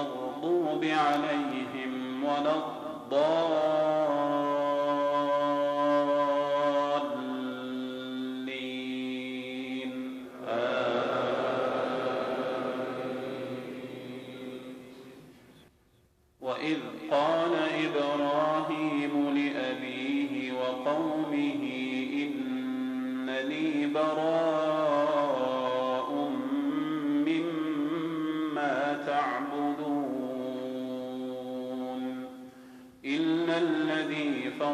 المغضوب عليهم ولا الضالين. وإذ قال إبراهيم لأبيه وقومه إنني براء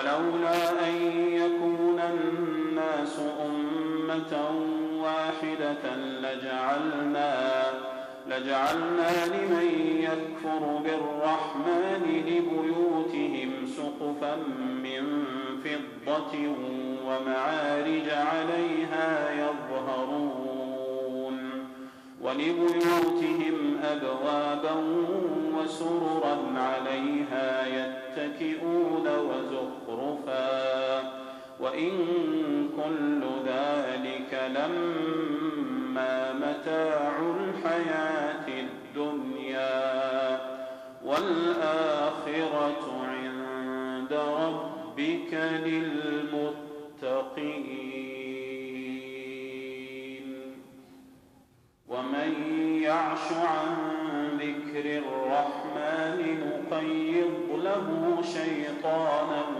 ولولا أن يكون الناس أمة واحدة لجعلنا لجعلنا لمن يكفر بالرحمن لبيوتهم سقفا من فضة ومعارج عليها يظهرون ولبيوتهم أبوابا وسررا عليها يتكئون وزخرفا وإن كل ذلك لما متاع الحياة الدنيا والآخرة عند ربك للمتقين. ومن يعش عن ذكر الرحمن نقيض له شيطانا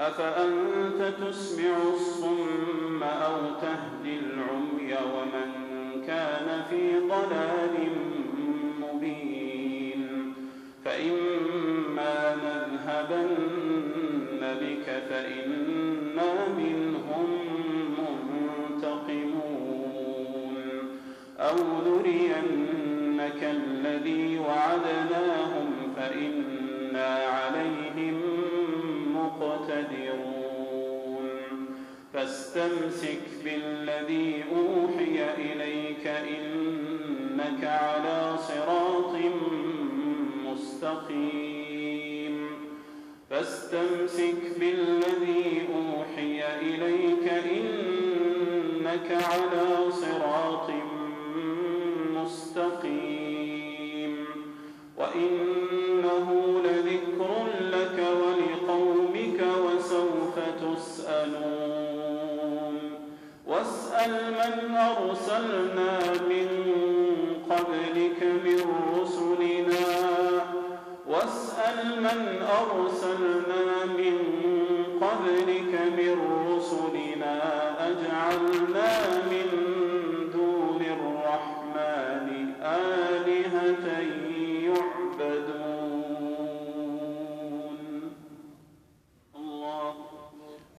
أفأنت تسمع الصم أو تهدي العمي ومن كان في ضلال مبين فإما نذهبن بك فإنا فاستمسك بالذي أوحي إليك إنك على صراط مستقيم. فاستمسك بالذي أوحي إليك إنك على صراط مستقيم. وإنه من أرسلنا